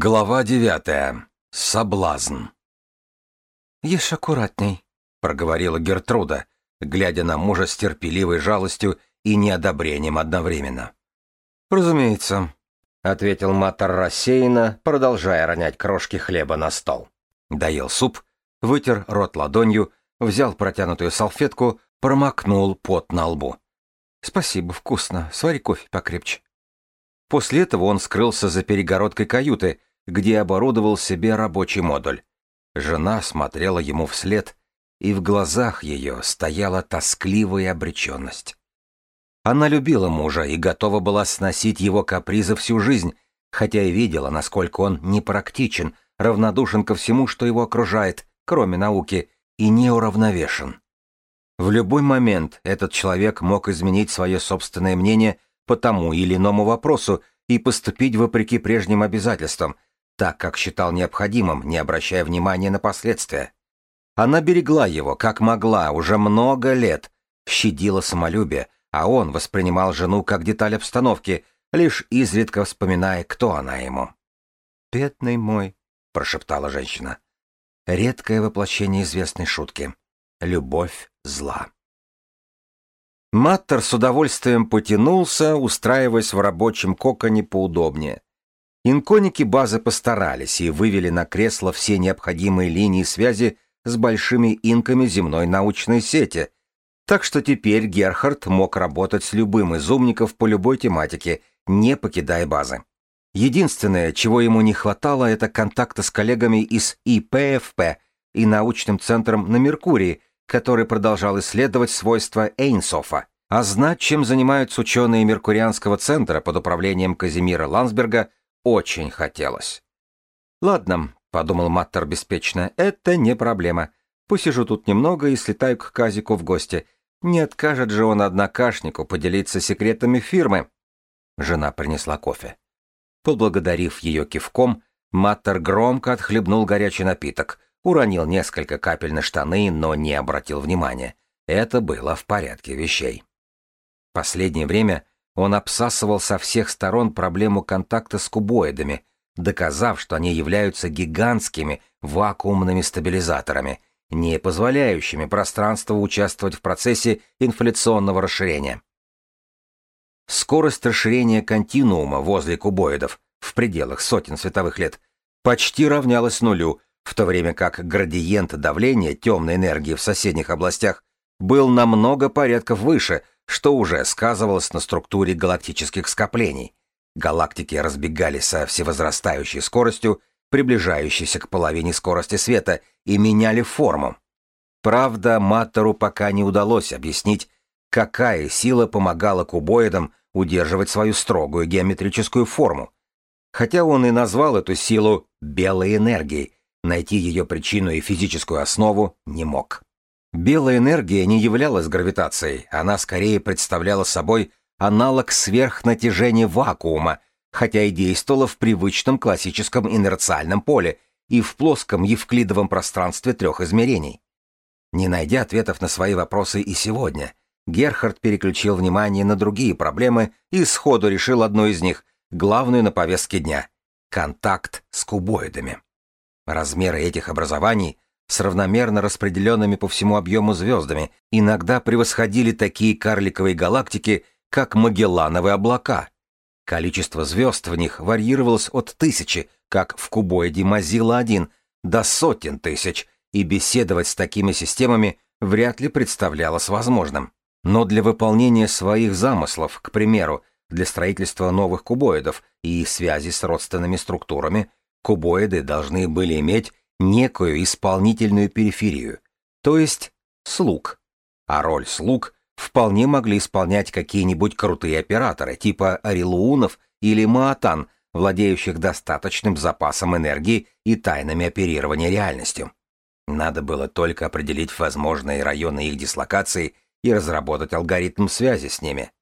Глава девятая. Соблазн. «Ешь аккуратней», — проговорила Гертруда, глядя на мужа с терпеливой жалостью и неодобрением одновременно. «Разумеется», — ответил Матер рассеянно, продолжая ронять крошки хлеба на стол. Доел суп, вытер рот ладонью, взял протянутую салфетку, промокнул пот на лбу. «Спасибо, вкусно. Свари кофе покрепче». После этого он скрылся за перегородкой каюты, где оборудовал себе рабочий модуль. Жена смотрела ему вслед, и в глазах ее стояла тоскливая обреченность. Она любила мужа и готова была сносить его капризы всю жизнь, хотя и видела, насколько он непрактичен, равнодушен ко всему, что его окружает, кроме науки, и неуравновешен. В любой момент этот человек мог изменить свое собственное мнение по тому или иному вопросу и поступить вопреки прежним обязательствам, так как считал необходимым, не обращая внимания на последствия. Она берегла его, как могла, уже много лет, щадила самолюбие, а он воспринимал жену как деталь обстановки, лишь изредка вспоминая, кто она ему. «Бедный мой», — прошептала женщина. Редкое воплощение известной шутки. Любовь зла. Маттер с удовольствием потянулся, устраиваясь в рабочем коконе поудобнее. Инконики базы постарались и вывели на кресло все необходимые линии связи с большими инками земной научной сети, так что теперь Герхард мог работать с любым из умников по любой тематике, не покидая базы. Единственное, чего ему не хватало, это контакта с коллегами из ИПФП и научным центром на Меркурии, который продолжал исследовать свойства Эйнсофа, а знать, чем занимаются ученые Меркурианского центра под управлением Казимира Лансберга, очень хотелось. «Ладно», — подумал Маттер беспечно, — «это не проблема. Посижу тут немного и слетаю к Казику в гости. Не откажет же он однокашнику поделиться секретами фирмы». Жена принесла кофе. Поблагодарив ее кивком, Маттер громко отхлебнул горячий напиток — уронил несколько капель на штаны, но не обратил внимания. Это было в порядке вещей. Последнее время он обсасывал со всех сторон проблему контакта с кубоидами, доказав, что они являются гигантскими вакуумными стабилизаторами, не позволяющими пространству участвовать в процессе инфляционного расширения. Скорость расширения континуума возле кубоидов в пределах сотен световых лет почти равнялась нулю, в то время как градиент давления темной энергии в соседних областях был намного порядков выше, что уже сказывалось на структуре галактических скоплений. Галактики разбегались со всевозрастающей скоростью, приближающейся к половине скорости света, и меняли форму. Правда, Маттеру пока не удалось объяснить, какая сила помогала кубоидам удерживать свою строгую геометрическую форму. Хотя он и назвал эту силу «белой энергией», Найти ее причину и физическую основу не мог. Белая энергия не являлась гравитацией, она скорее представляла собой аналог сверхнатяжения вакуума, хотя и действовала в привычном классическом инерциальном поле и в плоском евклидовом пространстве трех измерений. Не найдя ответов на свои вопросы и сегодня, Герхард переключил внимание на другие проблемы и сходу решил одну из них, главную на повестке дня — контакт с кубоидами. Размеры этих образований с равномерно распределенными по всему объему звездами иногда превосходили такие карликовые галактики, как Магеллановые облака. Количество звезд в них варьировалось от тысячи, как в кубоиде Мазила-1, до сотен тысяч, и беседовать с такими системами вряд ли представлялось возможным. Но для выполнения своих замыслов, к примеру, для строительства новых кубоидов и связи с родственными структурами, Кубоиды должны были иметь некую исполнительную периферию, то есть слуг. А роль слуг вполне могли исполнять какие-нибудь крутые операторы, типа Арилуунов или Маатан, владеющих достаточным запасом энергии и тайнами оперирования реальностью. Надо было только определить возможные районы их дислокации и разработать алгоритм связи с ними.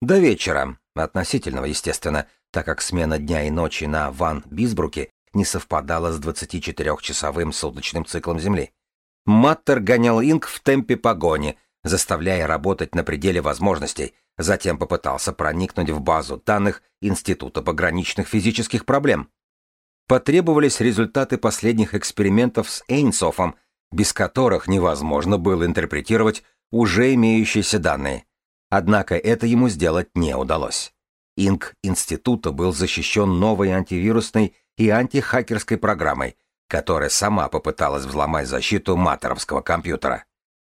До вечера, относительного, естественно, так как смена дня и ночи на Ван Бисбруке не совпадала с 24-часовым суточным циклом Земли. Маттер гонял Инк в темпе погони, заставляя работать на пределе возможностей, затем попытался проникнуть в базу данных Института пограничных физических проблем. потребовались результаты последних экспериментов с Эйнсофом, без которых невозможно было интерпретировать уже имеющиеся данные. Однако это ему сделать не удалось. Инк института был защищен новой антивирусной и антихакерской программой, которая сама попыталась взломать защиту матеровского компьютера.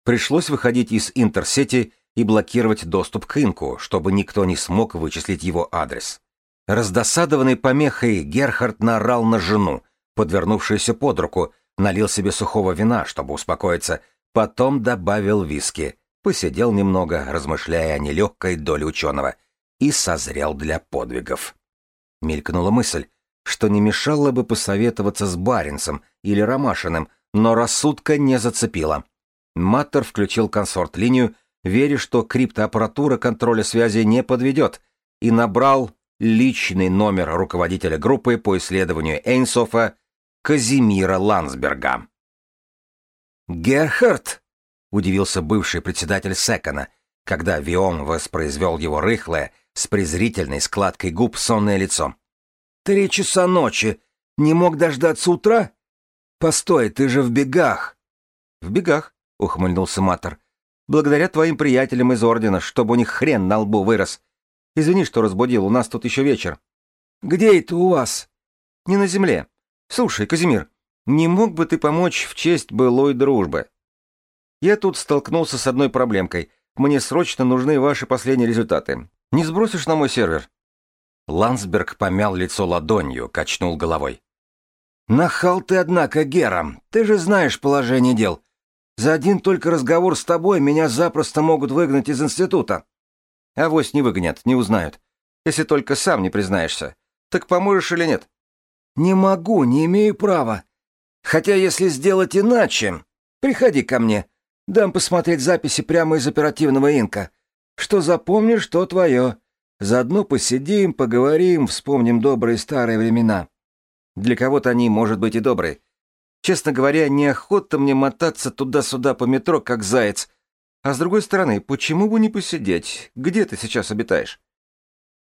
Пришлось выходить из интерсети и блокировать доступ к Инку, чтобы никто не смог вычислить его адрес. Раздосадованный помехой, Герхард наорал на жену, подвернувшуюся под руку, налил себе сухого вина, чтобы успокоиться, потом добавил виски, посидел немного, размышляя о нелегкой доле ученого, и созрел для подвигов. Мелькнула мысль, что не мешало бы посоветоваться с Баренцем или Ромашиным, но рассудка не зацепила. Маттер включил консорт-линию, веря, что криптоаппаратура контроля связи не подведет, и набрал личный номер руководителя группы по исследованию Эйнсофа Казимира Лансберга. «Герхард!» — удивился бывший председатель Секона, когда Виом воспроизвел его рыхлое, с презрительной складкой губ сонное лицо. «Три часа ночи! Не мог дождаться утра? Постой, ты же в бегах!» «В бегах», — ухмыльнулся Матер. «Благодаря твоим приятелям из Ордена, чтобы у них хрен на лбу вырос. Извини, что разбудил, у нас тут еще вечер». «Где это у вас?» «Не на земле. Слушай, Казимир, не мог бы ты помочь в честь былой дружбы?» «Я тут столкнулся с одной проблемкой. Мне срочно нужны ваши последние результаты. Не сбросишь на мой сервер?» Лансберг помял лицо ладонью, качнул головой. «Нахал ты, однако, Гера, ты же знаешь положение дел. За один только разговор с тобой меня запросто могут выгнать из института». «Авось не выгонят, не узнают. Если только сам не признаешься. Так поможешь или нет?» «Не могу, не имею права. Хотя если сделать иначе, приходи ко мне. Дам посмотреть записи прямо из оперативного инка. Что запомнишь, то твое. Заодно посидим, поговорим, вспомним добрые старые времена. Для кого-то они, может быть, и добрые. Честно говоря, неохота мне мотаться туда-сюда по метро, как заяц. А с другой стороны, почему бы не посидеть? Где ты сейчас обитаешь?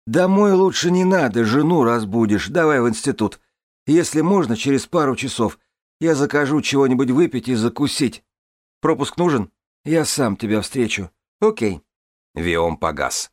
Домой лучше не надо, жену разбудишь, давай в институт. Если можно, через пару часов. Я закажу чего-нибудь выпить и закусить. Пропуск нужен? Я сам тебя встречу. Окей. Виом погас.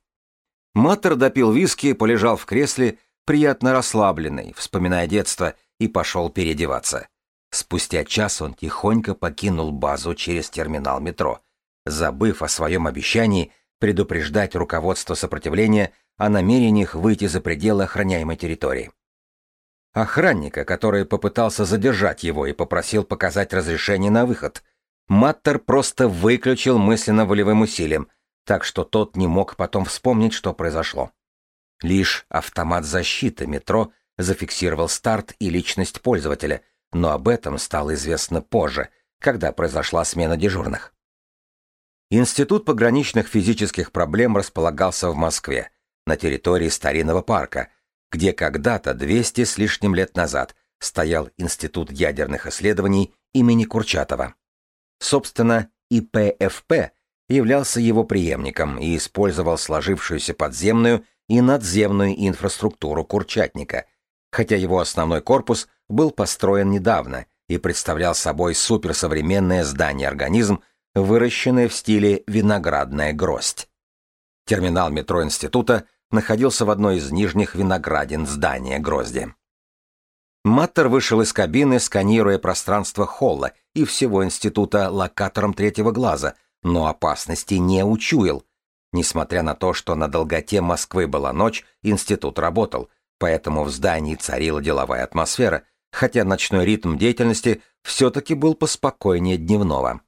Маттер допил виски, полежал в кресле, приятно расслабленный, вспоминая детство, и пошел переодеваться. Спустя час он тихонько покинул базу через терминал метро, забыв о своем обещании предупреждать руководство сопротивления о намерениях выйти за пределы охраняемой территории. Охранника, который попытался задержать его и попросил показать разрешение на выход, Маттер просто выключил мысленно волевым усилием, так что тот не мог потом вспомнить, что произошло. Лишь автомат защиты метро зафиксировал старт и личность пользователя, но об этом стало известно позже, когда произошла смена дежурных. Институт пограничных физических проблем располагался в Москве, на территории старинного парка, где когда-то 200 с лишним лет назад стоял Институт ядерных исследований имени Курчатова. Собственно, ИПФП являлся его преемником и использовал сложившуюся подземную и надземную инфраструктуру Курчатника, хотя его основной корпус был построен недавно и представлял собой суперсовременное здание-организм, выращенное в стиле виноградная гроздь. Терминал метро института находился в одной из нижних виноградин здания грозди. Маттер вышел из кабины, сканируя пространство холла и всего института локатором третьего глаза — но опасности не учуял. Несмотря на то, что на долготе Москвы была ночь, институт работал, поэтому в здании царила деловая атмосфера, хотя ночной ритм деятельности все-таки был поспокойнее дневного.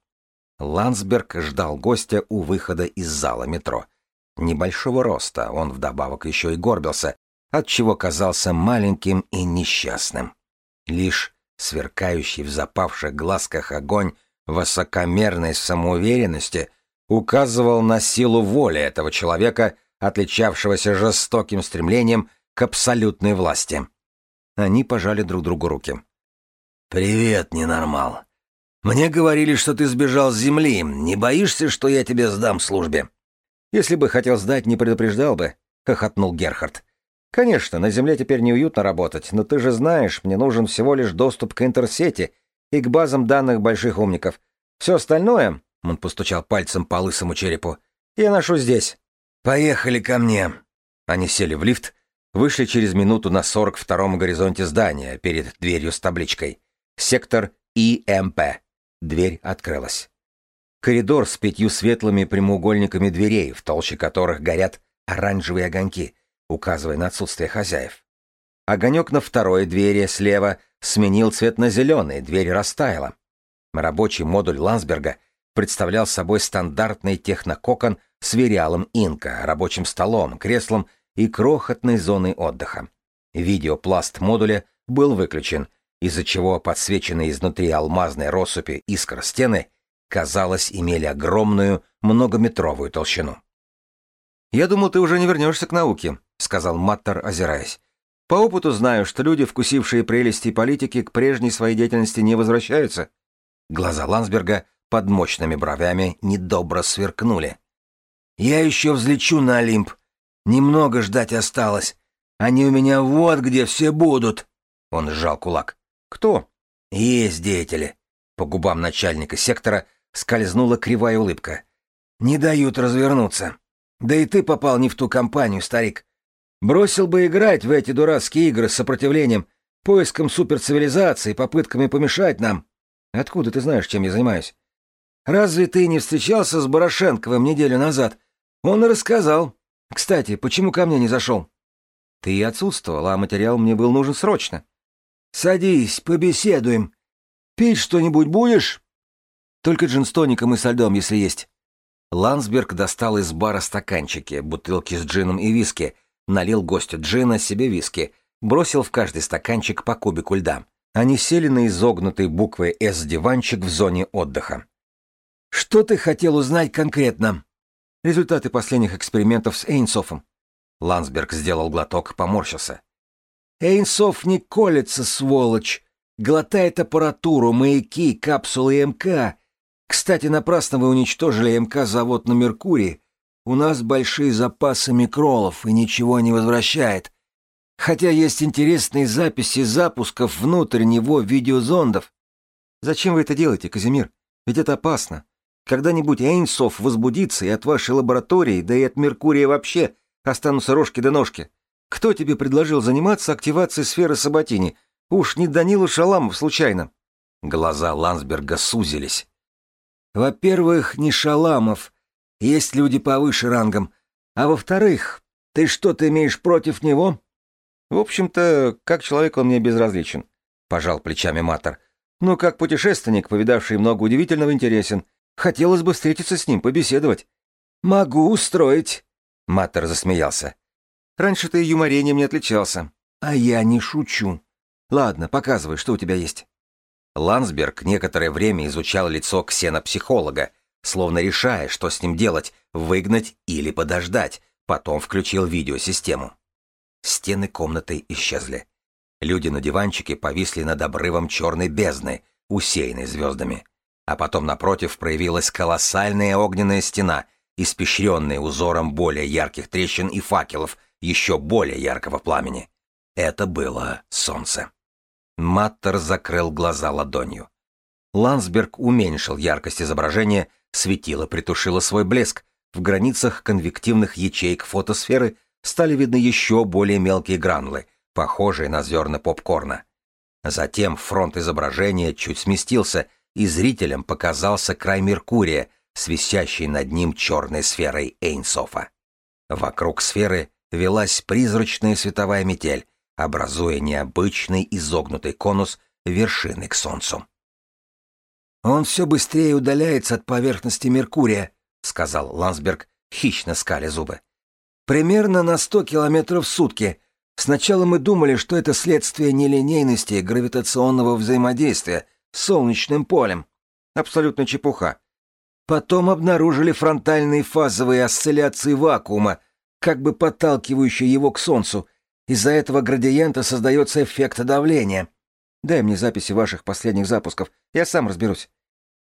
Ландсберг ждал гостя у выхода из зала метро. Небольшого роста, он вдобавок еще и горбился, отчего казался маленьким и несчастным. Лишь сверкающий в запавших глазках огонь высокомерной самоуверенности указывал на силу воли этого человека, отличавшегося жестоким стремлением к абсолютной власти. Они пожали друг другу руки. «Привет, ненормал. Мне говорили, что ты сбежал с земли. Не боишься, что я тебе сдам службе?» «Если бы хотел сдать, не предупреждал бы», — хохотнул Герхард. Конечно, на Земле теперь неуютно работать, но ты же знаешь, мне нужен всего лишь доступ к интерсети и к базам данных больших умников. Все остальное, — он постучал пальцем по лысому черепу, — я ношу здесь. Поехали ко мне. Они сели в лифт, вышли через минуту на 42-м горизонте здания перед дверью с табличкой. Сектор ИМП. Дверь открылась. Коридор с пятью светлыми прямоугольниками дверей, в толще которых горят оранжевые огоньки, указывая на отсутствие хозяев. Огонек на второй двери слева сменил цвет на зеленый, дверь растаяла. Рабочий модуль Лансберга представлял собой стандартный технококон с вериалом инка, рабочим столом, креслом и крохотной зоной отдыха. Видеопласт модуля был выключен, из-за чего подсвеченные изнутри алмазной россыпи искр стены — казалось, имели огромную многометровую толщину. «Я думал, ты уже не вернешься к науке», — сказал Маттер, озираясь. «По опыту знаю, что люди, вкусившие прелести политики, к прежней своей деятельности не возвращаются». Глаза Лансберга под мощными бровями недобро сверкнули. «Я еще взлечу на Олимп. Немного ждать осталось. Они у меня вот где все будут». Он сжал кулак. «Кто?» «Есть деятели». По губам начальника сектора скользнула кривая улыбка. «Не дают развернуться. Да и ты попал не в ту компанию, старик. Бросил бы играть в эти дурацкие игры с сопротивлением, поиском суперцивилизации, попытками помешать нам. Откуда ты знаешь, чем я занимаюсь? Разве ты не встречался с Борошенковым неделю назад? Он и рассказал. Кстати, почему ко мне не зашел? Ты отсутствовал, а материал мне был нужен срочно. Садись, побеседуем. Пить что-нибудь будешь? Только джин с тоником и со льдом, если есть». Лансберг достал из бара стаканчики, бутылки с джином и виски, налил гостю джина, себе виски, бросил в каждый стаканчик по кубику льда. Они сели на изогнутой буквой «С» диванчик в зоне отдыха. «Что ты хотел узнать конкретно?» «Результаты последних экспериментов с Эйнсофом». Лансберг сделал глоток, поморщился. «Эйнсоф не колется, сволочь! Глотает аппаратуру, маяки, капсулы МК, кстати, напрасно вы уничтожили МК-завод на Меркурии. У нас большие запасы микролов и ничего не возвращает. Хотя есть интересные записи запусков внутрь него видеозондов. Зачем вы это делаете, Казимир? Ведь это опасно. Когда-нибудь Эйнсов возбудится, и от вашей лаборатории, да и от Меркурия вообще, останутся рожки да ножки. Кто тебе предложил заниматься активацией сферы Саботини? Уж не Данила Шаламов случайно. Глаза Лансберга сузились. Во-первых, не Шаламов. Есть люди повыше рангом. А во-вторых, ты что-то имеешь против него? В общем-то, как человек он мне безразличен. Пожал плечами Матер. Но как путешественник, повидавший много удивительного, интересен. Хотелось бы встретиться с ним, побеседовать. Могу устроить. Матер засмеялся. Раньше ты юморением не отличался. А я не шучу. Ладно, показывай, что у тебя есть. Лансберг некоторое время изучал лицо ксенопсихолога, словно решая, что с ним делать, выгнать или подождать, потом включил видеосистему. Стены комнаты исчезли. Люди на диванчике повисли над обрывом черной бездны, усеянной звездами. А потом напротив проявилась колоссальная огненная стена, испещренная узором более ярких трещин и факелов, еще более яркого пламени. Это было солнце. Маттер закрыл глаза ладонью. Лансберг уменьшил яркость изображения, светило притушило свой блеск. В границах конвективных ячеек фотосферы стали видны еще более мелкие гранулы, похожие на зерна попкорна. Затем фронт изображения чуть сместился, и зрителям показался край Меркурия, с висящей над ним черной сферой Эйнсофа. Вокруг сферы велась призрачная световая метель, образуя необычный изогнутый конус вершины к Солнцу. «Он все быстрее удаляется от поверхности Меркурия», — сказал Лансберг, хищно скаля зубы. «Примерно на сто километров в сутки. Сначала мы думали, что это следствие нелинейности гравитационного взаимодействия с солнечным полем. Абсолютно чепуха. Потом обнаружили фронтальные фазовые осцилляции вакуума, как бы подталкивающие его к Солнцу, из-за этого градиента создается эффект давления. Дай мне записи ваших последних запусков, я сам разберусь.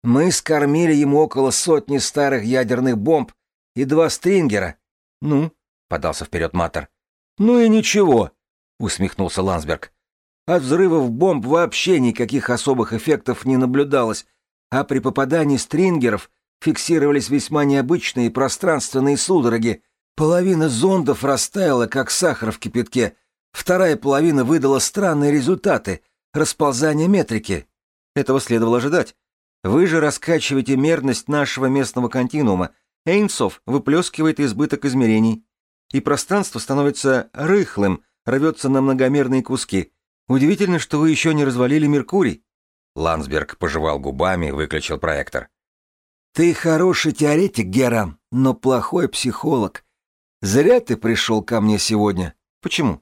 Мы скормили ему около сотни старых ядерных бомб и два стрингера. Ну, подался вперед Матер. Ну и ничего, усмехнулся Лансберг. От взрывов бомб вообще никаких особых эффектов не наблюдалось, а при попадании стрингеров фиксировались весьма необычные пространственные судороги. Половина зондов растаяла, как сахар в кипятке, вторая половина выдала странные результаты, расползание метрики. Этого следовало ожидать. Вы же раскачиваете мерность нашего местного континуума. Эйнсов выплескивает избыток измерений. И пространство становится рыхлым, рвется на многомерные куски. Удивительно, что вы еще не развалили Меркурий. Ландсберг пожевал губами и выключил проектор. «Ты хороший теоретик, Гера, но плохой психолог. Зря ты пришел ко мне сегодня. Почему?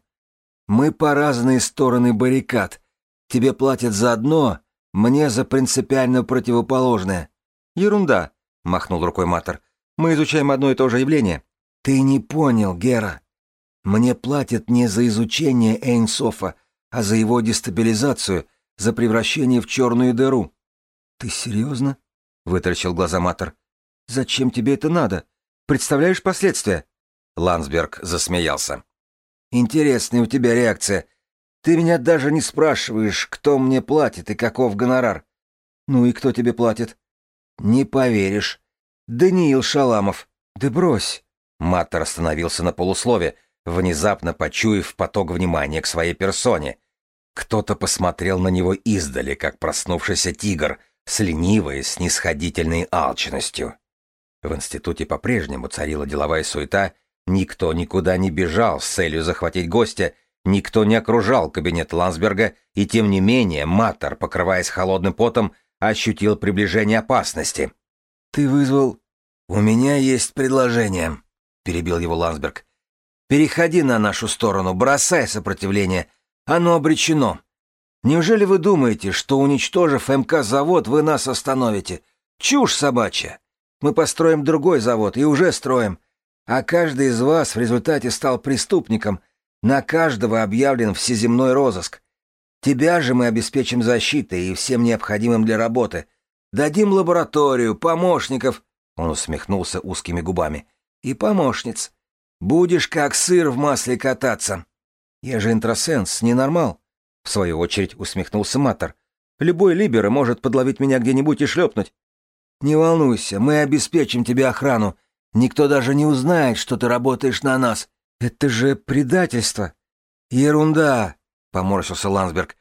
Мы по разные стороны баррикад. Тебе платят за одно, мне за принципиально противоположное. Ерунда, махнул рукой Матер. Мы изучаем одно и то же явление. Ты не понял, Гера. Мне платят не за изучение Эйнсофа, а за его дестабилизацию, за превращение в черную дыру. Ты серьезно? Вытаращил глаза Матер. Зачем тебе это надо? Представляешь последствия? Ландсберг засмеялся. Интересная у тебя реакция. Ты меня даже не спрашиваешь, кто мне платит и каков гонорар. Ну и кто тебе платит? Не поверишь. Даниил Шаламов. Да брось. Маттер остановился на полуслове, внезапно почуяв поток внимания к своей персоне. Кто-то посмотрел на него издали, как проснувшийся тигр, с ленивой, снисходительной алчностью. В институте по-прежнему царила деловая суета, никто никуда не бежал с целью захватить гостя, Никто не окружал кабинет Лансберга, и тем не менее Маттер, покрываясь холодным потом, ощутил приближение опасности. «Ты вызвал...» «У меня есть предложение», — перебил его Лансберг. «Переходи на нашу сторону, бросай сопротивление. Оно обречено. Неужели вы думаете, что, уничтожив МК-завод, вы нас остановите? Чушь собачья. Мы построим другой завод и уже строим. А каждый из вас в результате стал преступником, на каждого объявлен всеземной розыск. Тебя же мы обеспечим защитой и всем необходимым для работы. Дадим лабораторию, помощников, он усмехнулся узкими губами, и помощниц. Будешь как сыр в масле кататься. Я же интросенс, ненормал. В свою очередь усмехнулся Матер. Любой либера может подловить меня где-нибудь и шлепнуть. Не волнуйся, мы обеспечим тебе охрану. Никто даже не узнает, что ты работаешь на нас. «Это же предательство!» «Ерунда!» — поморщился Ландсберг.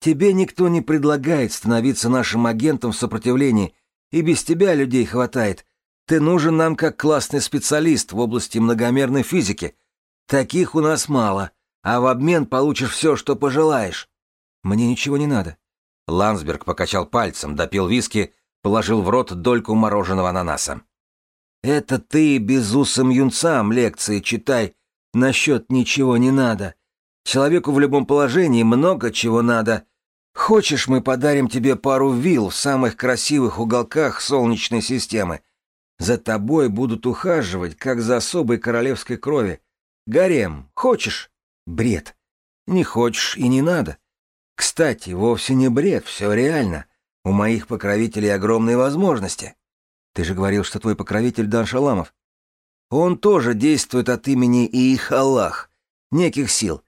«Тебе никто не предлагает становиться нашим агентом в сопротивлении, и без тебя людей хватает. Ты нужен нам как классный специалист в области многомерной физики. Таких у нас мало, а в обмен получишь все, что пожелаешь». «Мне ничего не надо». Ландсберг покачал пальцем, допил виски, положил в рот дольку мороженого ананаса. «Это ты безусым юнцам лекции читай, Насчет ничего не надо. Человеку в любом положении много чего надо. Хочешь, мы подарим тебе пару вилл в самых красивых уголках Солнечной системы. За тобой будут ухаживать, как за особой королевской крови. Гарем, хочешь? Бред. Не хочешь и не надо. Кстати, вовсе не бред, все реально. У моих покровителей огромные возможности. Ты же говорил, что твой покровитель Дан Шаламов. Он тоже действует от имени их Аллах, неких сил.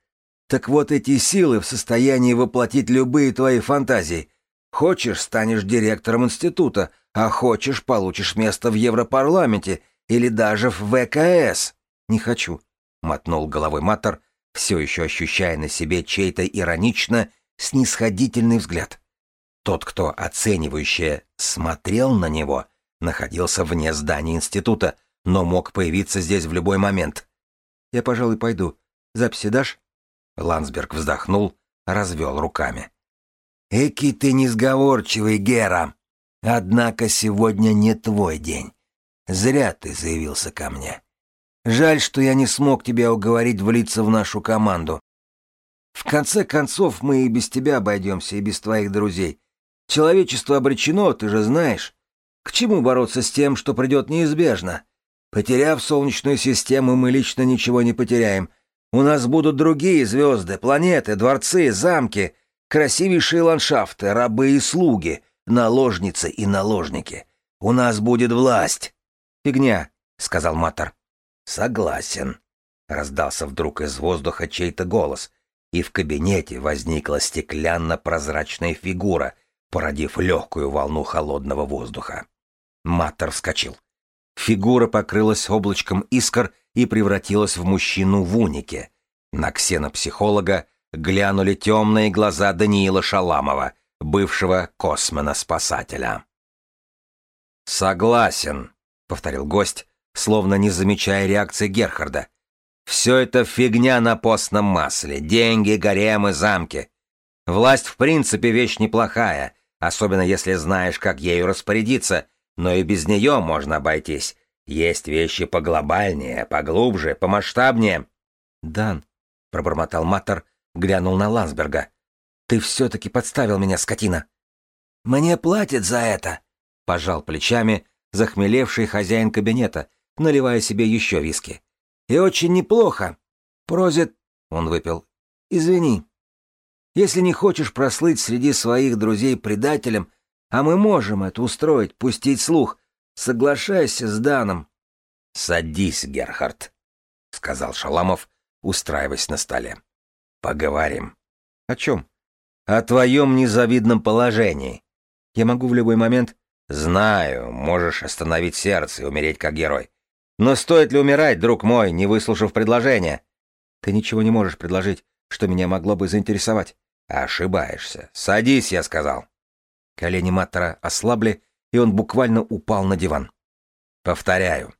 Так вот эти силы в состоянии воплотить любые твои фантазии. Хочешь, станешь директором института, а хочешь, получишь место в Европарламенте или даже в ВКС. Не хочу, мотнул головой Матер, все еще ощущая на себе чей-то иронично снисходительный взгляд. Тот, кто оценивающе смотрел на него, находился вне здания института, но мог появиться здесь в любой момент. Я, пожалуй, пойду. Записи дашь? Ландсберг вздохнул, развел руками. «Эки ты несговорчивый, Гера! Однако сегодня не твой день. Зря ты заявился ко мне. Жаль, что я не смог тебя уговорить влиться в нашу команду. В конце концов, мы и без тебя обойдемся, и без твоих друзей. Человечество обречено, ты же знаешь. К чему бороться с тем, что придет неизбежно? Потеряв Солнечную систему, мы лично ничего не потеряем. У нас будут другие звезды, планеты, дворцы, замки, красивейшие ландшафты, рабы и слуги, наложницы и наложники. У нас будет власть. Фигня, сказал Матер. Согласен. раздался вдруг из воздуха чей-то голос, и в кабинете возникла стеклянно-прозрачная фигура, породив легкую волну холодного воздуха. Маттер вскочил. Фигура покрылась облачком искр и превратилась в мужчину в унике. На ксенопсихолога глянули темные глаза Даниила Шаламова, бывшего космона-спасателя. «Согласен», — повторил гость, словно не замечая реакции Герхарда. «Все это фигня на постном масле, деньги, гаремы, замки. Власть в принципе вещь неплохая, особенно если знаешь, как ею распорядиться, но и без нее можно обойтись. Есть вещи поглобальнее, поглубже, помасштабнее». «Дан», — пробормотал Маттер, глянул на Лансберга. «Ты все-таки подставил меня, скотина!» «Мне платят за это!» — пожал плечами захмелевший хозяин кабинета, наливая себе еще виски. «И очень неплохо. Просит...» — он выпил. «Извини. Если не хочешь прослыть среди своих друзей предателем, а мы можем это устроить, пустить слух, соглашайся с Даном». «Садись, Герхард», — сказал Шаламов, устраиваясь на столе. «Поговорим». «О чем?» «О твоем незавидном положении. Я могу в любой момент...» «Знаю, можешь остановить сердце и умереть как герой. Но стоит ли умирать, друг мой, не выслушав предложения?» «Ты ничего не можешь предложить, что меня могло бы заинтересовать». «Ошибаешься. Садись, я сказал». Колени Маттера ослабли, и он буквально упал на диван. «Повторяю.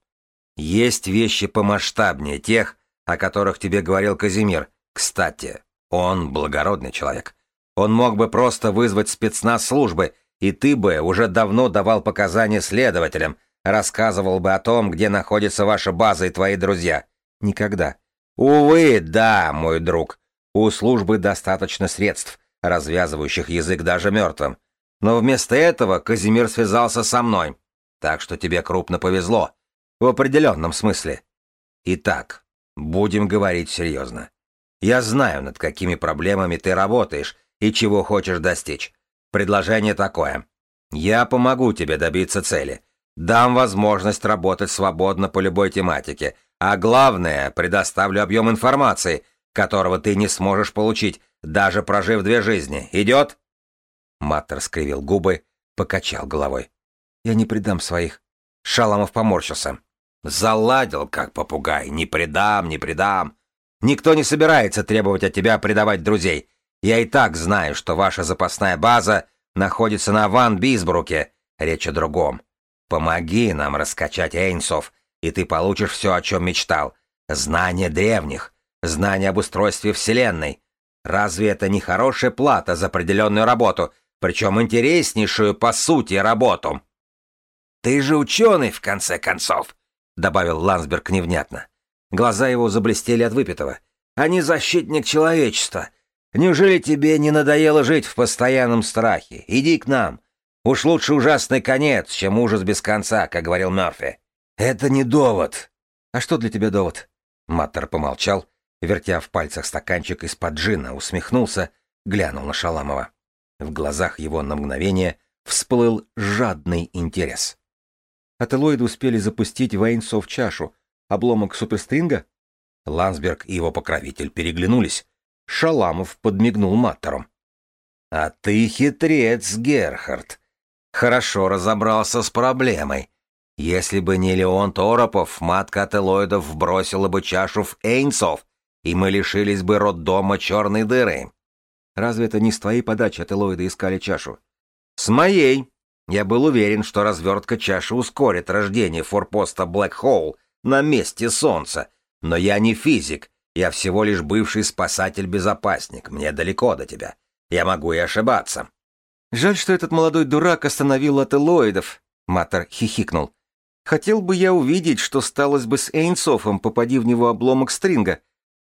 Есть вещи помасштабнее тех, о которых тебе говорил Казимир. Кстати, он благородный человек. Он мог бы просто вызвать спецназ службы, и ты бы уже давно давал показания следователям, рассказывал бы о том, где находится ваша база и твои друзья. Никогда. Увы, да, мой друг. У службы достаточно средств, развязывающих язык даже мертвым. Но вместо этого Казимир связался со мной. Так что тебе крупно повезло. В определенном смысле. Итак, будем говорить серьезно. Я знаю, над какими проблемами ты работаешь и чего хочешь достичь. Предложение такое. Я помогу тебе добиться цели. Дам возможность работать свободно по любой тематике. А главное, предоставлю объем информации, которого ты не сможешь получить, даже прожив две жизни. Идет?» Маттер скривил губы, покачал головой. «Я не предам своих». Шаламов поморщился. «Заладил, как попугай. Не предам, не предам. Никто не собирается требовать от тебя предавать друзей. Я и так знаю, что ваша запасная база находится на Ван Бисбруке. Речь о другом. Помоги нам раскачать Эйнсов, и ты получишь все, о чем мечтал. Знания древних, знания об устройстве Вселенной. Разве это не хорошая плата за определенную работу, причем интереснейшую по сути работу? «Ты же ученый, в конце концов», — добавил Лансберг невнятно. Глаза его заблестели от выпитого. «А не защитник человечества. Неужели тебе не надоело жить в постоянном страхе? Иди к нам. Уж лучше ужасный конец, чем ужас без конца, как говорил Мерфи. Это не довод. А что для тебя довод? Маттер помолчал, вертя в пальцах стаканчик из-под джина, усмехнулся, глянул на Шаламова. В глазах его на мгновение всплыл жадный интерес. Ателоиды успели запустить Вейнсо в чашу, Обломок суперстринга? Лансберг и его покровитель переглянулись. Шаламов подмигнул Маттером. «А ты хитрец, Герхард. Хорошо разобрался с проблемой. Если бы не Леон Торопов, матка ателоидов бросила бы чашу в Эйнсов, и мы лишились бы роддома черной дыры». «Разве это не с твоей подачи ателоиды искали чашу?» «С моей. Я был уверен, что развертка чаши ускорит рождение форпоста Блэк Хоул на месте Солнца. Но я не физик, я всего лишь бывший спасатель-безопасник, мне далеко до тебя. Я могу и ошибаться». «Жаль, что этот молодой дурак остановил ателоидов», — Матер хихикнул. «Хотел бы я увидеть, что сталось бы с Эйнсофом, попади в него обломок стринга.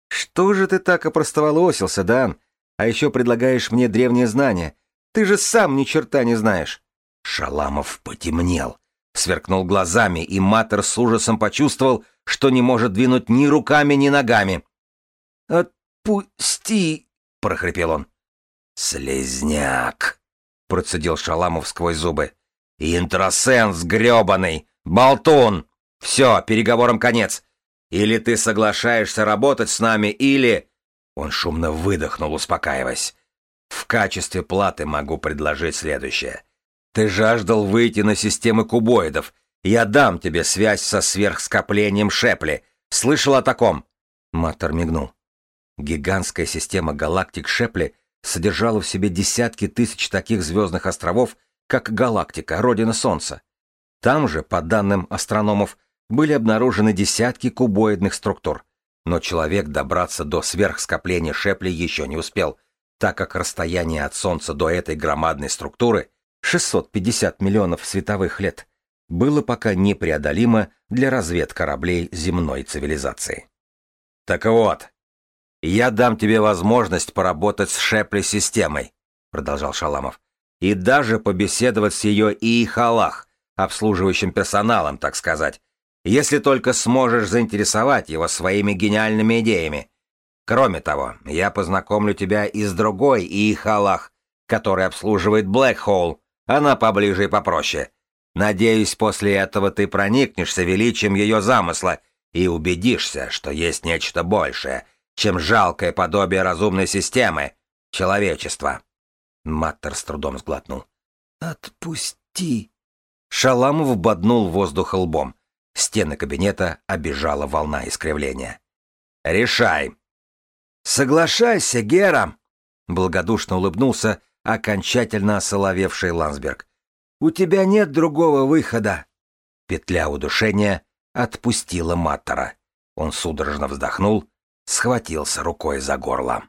Что же ты так опростоволосился, Дан? А еще предлагаешь мне древние знания. Ты же сам ни черта не знаешь». Шаламов потемнел сверкнул глазами, и Матер с ужасом почувствовал, что не может двинуть ни руками, ни ногами. «Отпусти!» — прохрипел он. «Слезняк!» — процедил Шаламов сквозь зубы. «Интросенс гребаный! Болтун! Все, переговорам конец! Или ты соглашаешься работать с нами, или...» Он шумно выдохнул, успокаиваясь. «В качестве платы могу предложить следующее. Ты жаждал выйти на системы кубоидов. Я дам тебе связь со сверхскоплением Шепли. Слышал о таком?» Маттер мигнул. Гигантская система галактик Шепли содержала в себе десятки тысяч таких звездных островов, как галактика, родина Солнца. Там же, по данным астрономов, были обнаружены десятки кубоидных структур, но человек добраться до сверхскопления Шепли еще не успел, так как расстояние от Солнца до этой громадной структуры 650 миллионов световых лет было пока непреодолимо для разведкораблей земной цивилизации. Так вот, я дам тебе возможность поработать с Шепли-системой, продолжал Шаламов, и даже побеседовать с ее Иихалах, обслуживающим персоналом, так сказать, если только сможешь заинтересовать его своими гениальными идеями. Кроме того, я познакомлю тебя и с другой Иихалах, который обслуживает Блэкхолл, она поближе и попроще. Надеюсь, после этого ты проникнешься величием ее замысла и убедишься, что есть нечто большее, чем жалкое подобие разумной системы — человечества. Маттер с трудом сглотнул. «Отпусти!» Шаламов боднул воздух лбом. Стены кабинета обижала волна искривления. «Решай!» «Соглашайся, Гера!» Благодушно улыбнулся окончательно осоловевший Лансберг. «У тебя нет другого выхода!» Петля удушения отпустила Маттера. Он судорожно вздохнул, схватился рукой за горло.